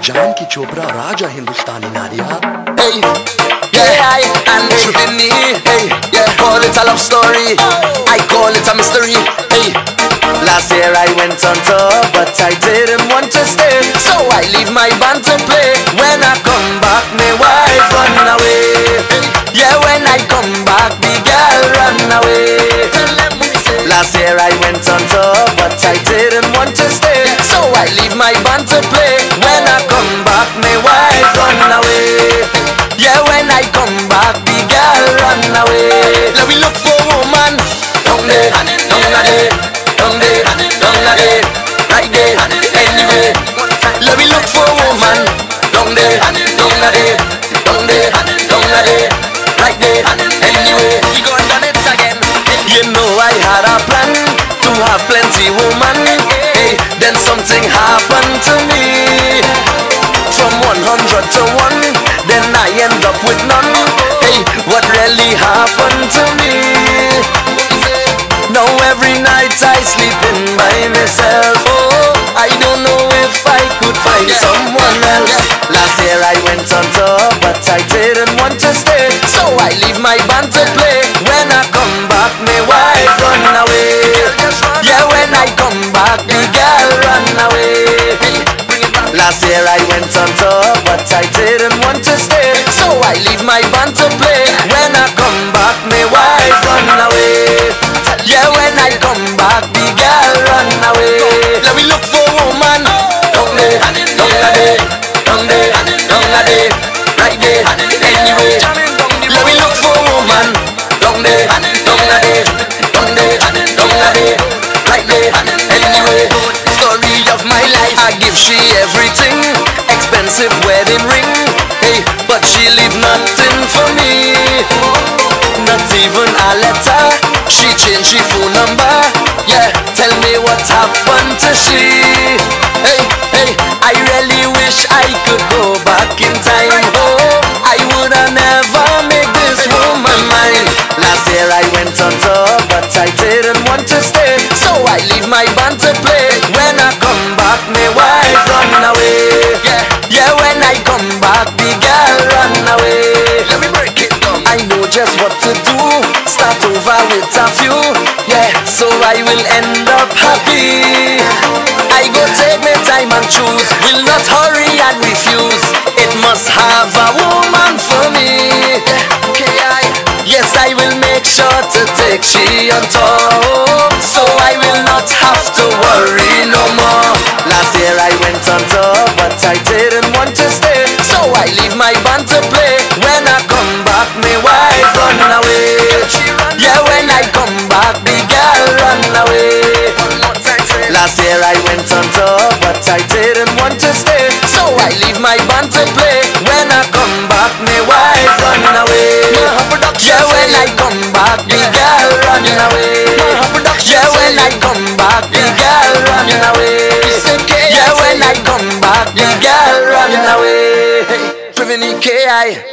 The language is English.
जानकी चोपड़ा राजा हिंदुस्तानी नारिया Hey, yeah, I and Trini. Hey, yeah, call it a love story. I call it a mystery. Hey, last year I went on tour, but I didn't want to stay. So I leave my band to play. When I come back, my wife run away. Yeah, when I come back, the girl run away. Last year I went on tour, but I didn't Yeah, when I come back, the girl run away. Let me look for woman. Down there, down there, down there, down there, right there, anyway. Let me look for woman. Down there, down there, down there, down there, right there, anyway. She gone done it again. You know I had a plan to have plenty woman. Hey, then something happened to me. From 100 to 100. Up with none. Hey, what really happened to me? Now every night I sleeping by myself. Oh, I don't know if I could find someone else. Last year I went on tour, but I didn't want to stay. So I leave my band to play. When I come back, my wife run away. Yeah, when I come back, the girl. Last year I went on tour, but I didn't want to stay. So I leave my band to play. When I come back, my wife run away. Yeah, when I come back, the girl run away. Let me look for woman. Down there, right. Anyway, look for woman. Down there, right. Anyway, story of my life. I give she everything, expensive wedding ring. Hey, but she leave nothing for me. Not even a letter. She changed she phone number. Yeah, tell me what happened to she. Hey, hey, I really wish I could go back in time. Oh, I woulda never make this woman mine. Last year I went on tour, but I didn't want to stay. So I leave my band to play. When I come back, my wife run away. The girl run away. Let me break it down. I know just what to do. Start over with a few. Yeah, so I will end up happy. I go take my time and choose. Will not hurry and refuse. It must have a woman for me. Yeah, okay, I. Yes, I will make sure to take she on top. Band to play. When I come back, my wife run away. Yeah, when I come back, the girl run away. Last year I went on tour, but I didn't want to stay. So I leave my band to play. When I come back, my wife run away. Yeah, when I come back, the girl run away. Yeah, when I come back, the girl run away. Yeah, when I come back, the girl run away. Prevenir que aí